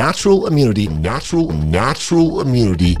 natural immunity natural natural immunity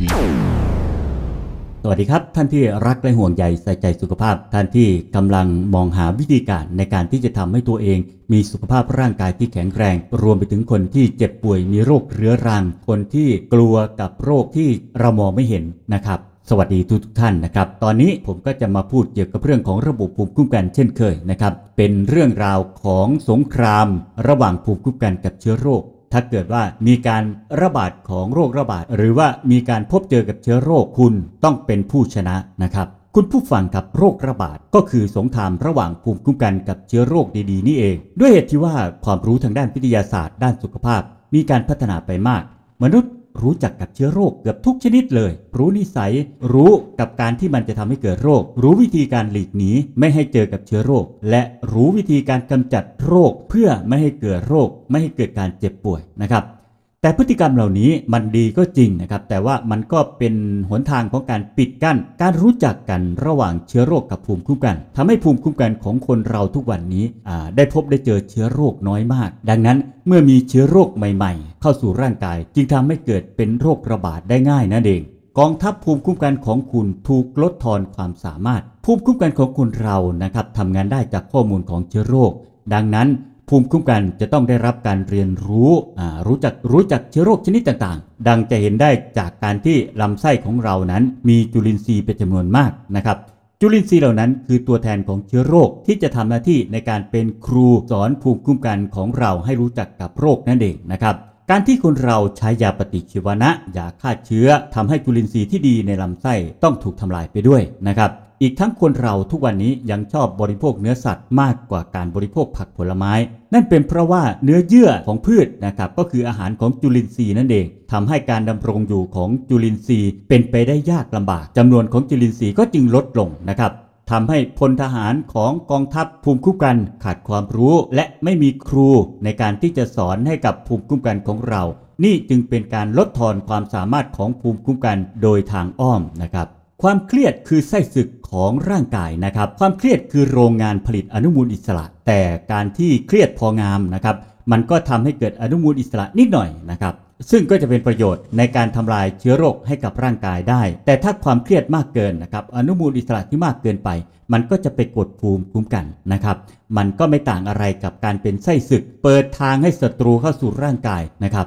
สวัสดีครับ ท่านที่รักและห่วงใยใส่ใจสุขภาพ ท่านที่กำลังมองหาวิธีการในการที่จะทำให้ตัวเอง มีสุขภาพร่างกายที่แข็งแรง รวมไปถึงคนที่เจ็บป่วยมีโรคเรื้อรัง คนที่กลัวกับโรคที่เรามองไม่เห็นนะครับสวัสดีทุกทท่านนะครับ ตอนนี้ผมก็จะมาพูดเกี่ยวกับเรื่องของระบบภูมิคุ้มกันเช่นเคยนะครับ เป็นเรื่องราวของสงคราม ระหว่างภูมิคุ้มกันกับเชื้อโรค ถ้าเกิดว่ามีการระบาดของโรคระบาด หรือว่ามีการพบเจอกับเชื้อโรคคุณต้องเป็นผู้ชนะนะครับคุณผู้ฟังกับโรคระบาดก็คือสงครามระหว่างภูมิคุ้มกันกับเชื้อโรคดีๆนี่เอง ด้วยเหตุที่ว่าความรู้ทางด้านวิทยาศาสตร์ ด้านสุขภาพ มีการพัฒนาไปมาก มนุษย์ รู้จักกับเชื้อโรคเกือบทุกชนิดเลย รู้นิสัย รู้กับการที่มันจะทำให้เกิดโรค รู้วิธีการหลีกหนีไม่ให้เจอกับเชื้อโรค และรู้วิธีการกำจัดโรคเพื่อไม่ให้เกิดโรค ไม่ให้เกิดการเจ็บป่วยนะครับ แต่พฤติกรรมเหล่านี้มันดีก็จริงนะครับ แต่ว่ามันก็เป็นหนทางของการปิดกั้น การรู้จักกันระหว่างเชื้อโรคกับภูมิคุ้มกันทำให้ภูมิคุ้มกันของคนเราทุกวันนี้ได้พบได้เจอเชื้อโรคน้อยมาก ดังนั้นเมื่อมีเชื้อโรคใหม่ ๆ เข้าสู่ร่างกาย จึงทำให้เกิดเป็นโรคระบาดได้ง่ายนั่นเองกองทัพภูมิคุ้มกันของคุณถูกลดทอนความสามารถ ภูมิคุ้มกันของคนเรานะครับทำงานได้จากข้อมูลของเชื้อโรค ดังนั้น ภูมิคุ้มกันจะต้องได้รับการเรียนรู้รู้จักรู้จักเชื้อโรคชนิดต่างๆ ดังจะเห็นได้จากการที่ลำไส้ของเรานั้น มีจุลินทรีย์เป็นจำนวนมากนะครับ จุลินทรีย์เหล่านั้นคือตัวแทนของเชื้อโรคที่จะทำหน้าที่ในการเป็นครูสอนภูมิคุ้มกันของเราให้รู้จักกับโรคนั่นเองนะครับการที่คนเราใช้ยาปฏิชีวนะยาฆ่าเชื้อทำให้จุลินทรีย์ที่ดีในลำไส้ต้องถูกทำลายไปด้วยนะครับ อีกทั้งคนเราทุกวันนี้ยังชอบบริโภคเนื้อสัตว์มากกว่าการบริโภคผักผลไม้ นั่นเป็นเพราะว่าเนื้อเยื่อของพืชนะครับก็คืออาหารของจุลินทรีย์นั่นเองทำให้การดำรงอยู่ของจุลินทรีย์ เป็นไปได้ยากลำบากจำนวนของจุลินทรีย์ก็จึงลดลงนะครับทำให้พลทหารของกองทัพภูมิคุ้มกันขาดความรู้ และไม่มีครูในการที่จะสอนให้กับภูมิคุ้มกันของเรา นี่จึงเป็นการลดทอนความสามารถของภูมิคุ้มกันโดยทางอ้อมนะครับ ความเครียดคือไส้ศึกของร่างกายนะครับ ความเครียดคือโรงงานผลิตอนุมูลอิสระ แต่การที่เครียดพองามนะครับ มันก็ทำให้เกิดอนุมูลอิสระนิดหน่อยนะครับ ซึ่งก็จะเป็นประโยชน์ในการทำลายเชื้อโรคให้กับร่างกายได้ แต่ถ้าความเครียดมากเกินนะครับ อนุมูลอิสระที่มากเกินไป มันก็จะไปกดภูมิคุ้มกันนะครับ มันก็ไม่ต่างอะไรกับการเป็นไส้ศึก เปิดทางให้ศัตรูเข้าสู่ร่างกายนะครับ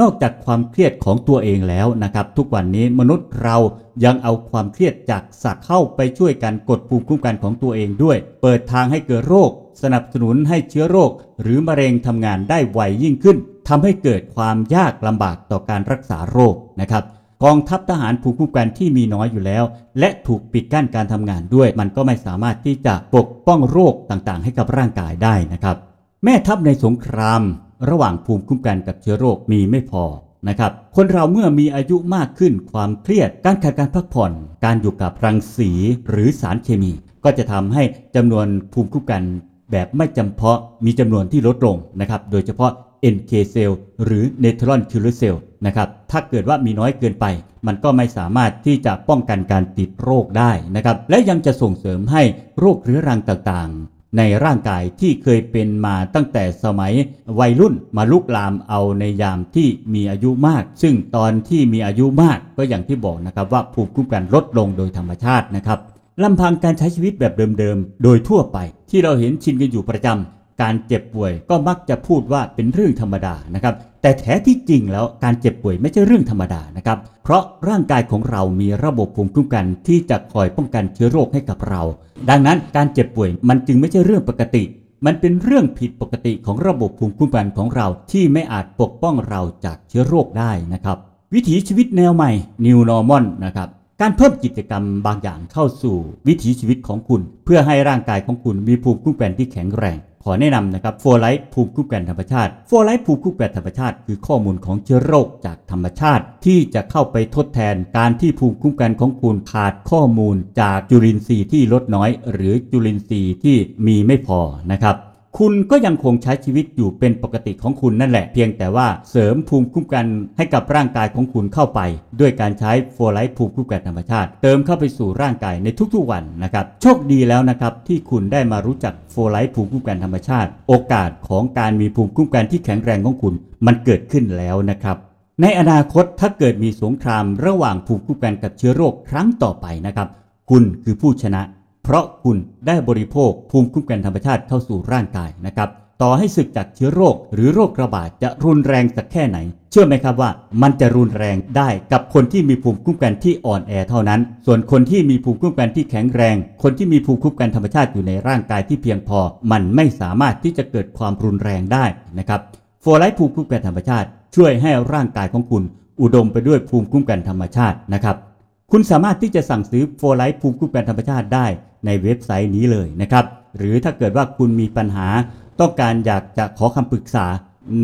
นอกจากความเครียดของตัวเองแล้วนะครับ ทุกวันนี้มนุษย์เรายังเอาความเครียดจากสัตว์เข้าไปช่วยกันกดภูมิคุ้มกันของตัวเองด้วย เปิดทางให้เกิดโรค สนับสนุนให้เชื้อโรค หรือมะเร็งทำงานได้ไวยิ่งขึ้นทำให้เกิดความยากลำบากต่อการรักษาโรคนะครับกองทัพทหารภูมิคุ้มกันที่มีน้อยอยู่แล้ว และถูกปิดกั้นการทำงานด้วย มันก็ไม่สามารถที่จะปกป้องโรคต่างๆ ให้กับร่างกายได้นะครับ แม่ทัพในสงคราม ระหว่างภูมิคุ้มกันกับเชื้อโรคมีไม่พอนะครับคนเราเมื่อมีอายุมากขึ้นความเครียด การขาดการพักผ่อน การอยู่กับรังสีหรือสารเคมี ก็จะทำให้จำนวนภูมิคุ้มกันแบบไม่จำเพาะมีจำนวนที่ลดลงนะครับ โดยเฉพาะ NK เซลล์หรือ Neutron Killer Cell นะครับ ถ้าเกิดว่ามีน้อยเกินไป มันก็ไม่สามารถที่จะป้องกันการติดโรคได้นะครับ และยังจะส่งเสริมให้โรคเรื้อรังต่าง ในร่างกายที่เคยเป็นมาตั้งแต่สมัยวัยรุ่นมาลุกลามเอาในยามที่มีอายุมาก ซึ่งตอนที่มีอายุมากก็อย่างที่บอกนะครับว่าภูมิคุ้มกันลดลงโดยธรรมชาตินะครับลำพังการใช้ชีวิตแบบเดิมๆ โดยทั่วไปที่เราเห็นชินกันอยู่ประจำ การเจ็บป่วยก็มักจะพูดว่าเป็นเรื่องธรรมดานะครับแต่แท้ที่จริงแล้วการเจ็บป่วยไม่ใช่เรื่องธรรมดานะครับ เพราะร่างกายของเรามีระบบภูมิคุ้มกันที่จะคอยป้องกันเชื้อโรคให้กับเรา ดังนั้นการเจ็บป่วยมันจึงไม่ใช่เรื่องปกติ มันเป็นเรื่องผิดปกติของระบบภูมิคุ้มกันของเราที่ไม่อาจปกป้องเราจากเชื้อโรคได้นะครับ วิถีชีวิตแนวใหม่ New Normal นะครับการเพิ่มกิจกรรมบางอย่างเข้าสู่วิถีชีวิตของคุณ เพื่อให้ร่างกายของคุณมีภูมิคุ้มกันที่แข็งแรง ขอแนะนำนะครับโฟไลท์ภูมิคุ้มกันธรรมชาติโฟไลท์ภูมิคุ้มกันธรรมชาติ คือข้อมูลของเชื้อโรคจากธรรมชาติ ที่จะเข้าไปทดแทนการที่ภูมิคุ้มกันของคุณขาดข้อมูลจากจุลินทรีย์ที่ลดน้อย หรือจุลินทรีย์ที่มีไม่พอนะครับ คุณก็ยังคงใช้ชีวิตอยู่เป็นปกติของคุณนั่นแหละ เพียงแต่ว่าเสริมภูมิคุ้มกันให้กับร่างกายของคุณเข้าไป ด้วยการใช้โฟไลท์ภูมิคุ้มกันธรรมชาติ เติมเข้าไปสู่ร่างกายในทุกๆวันนะครับ โชคดีแล้วนะครับที่คุณได้มารู้จักโฟไลท์ภูมิคุ้มกันธรรมชาติ โอกาสของการมีภูมิคุ้มกันที่แข็งแรงของคุณ มันเกิดขึ้นแล้วนะครับในอนาคตถ้าเกิดมีสงครามระหว่างภูมิคุ้มกันกับเชื้อโรคครั้งต่อไปนะครับ คุณคือผู้ชนะ เพราะคุณได้บริโภคภูมิคุ้มกันธรรมชาติเข้าสู่ร่างกายนะครับ ต่อให้ศึกจากเชื้อโรค หรือโรคระบาดจะรุนแรงสักแค่ไหน เชื่อไหมครับว่ามันจะรุนแรงได้กับคนที่มีภูมิคุ้มกันที่อ่อนแอเท่านั้น ส่วนคนที่มีภูมิคุ้มกันที่แข็งแรง คนที่มีภูมิคุ้มกันธรรมชาติอยู่ในร่างกายที่เพียงพอ มันไม่สามารถที่จะเกิดความรุนแรงได้นะครับโฟไลท์ภูมิคุ้มกันธรรมชาติ ช่วยให้ร่างกายของคุณ อุดมไปด้วยภูมิคุ้มกันธรรมชาตินะครับ คุณสามารถที่จะสั่งซื้อโฟไลท์ภูมิคุ้มกันธรรมชาติได้ในเว็บไซต์นี้เลยนะครับ หรือถ้าเกิดว่าคุณมีปัญหาต้องการอยากจะขอคำปรึกษา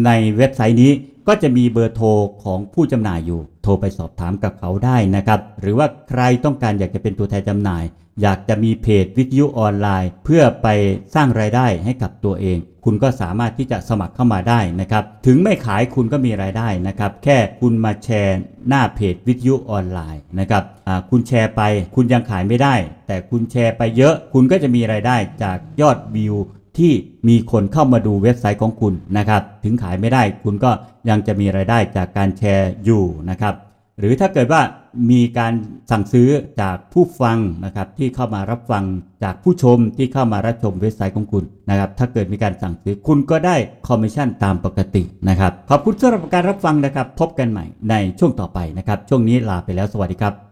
ในเว็บไซต์นี้ ก็จะมีเบอร์โทรของผู้จำหน่ายอยู่ โทรไปสอบถามกับเขาได้นะครับ หรือว่าใครต้องการอยากจะเป็นตัวแทนจำหน่าย อยากจะมีเพจวิทยุออนไลน์ เพื่อไปสร้างรายได้ให้กับตัวเอง คุณก็สามารถที่จะสมัครเข้ามาได้นะครับ ถึงไม่ขายคุณก็มีรายได้นะครับ แค่คุณมาแชร์หน้าเพจวิทยุออนไลน์นะครับอ่าคุณแชร์ไป คุณยังขายไม่ได้ แต่คุณแชร์ไปเยอะ คุณก็จะมีรายได้จากยอดวิว ที่มีคนเข้ามาดูเว็บไซต์ของคุณนะครับ ถึงขายไม่ได้คุณก็ยังจะมีรายได้จากการแชร์อยู่นะครับ หรือถ้าเกิดว่ามีการสั่งซื้อจากผู้ฟังนะครับที่เข้ามารับฟังจากผู้ชมที่เข้ามารับชมเว็บไซต์ของคุณนะครับ ถ้าเกิดมีการสั่งซื้อคุณก็ได้คอมมิชชั่นตามปกตินะครับ ขอบคุณสำหรับการรับฟังนะครับ พบกันใหม่ในช่วงต่อไปนะครับ ช่วงนี้ลาไปแล้วสวัสดีครับ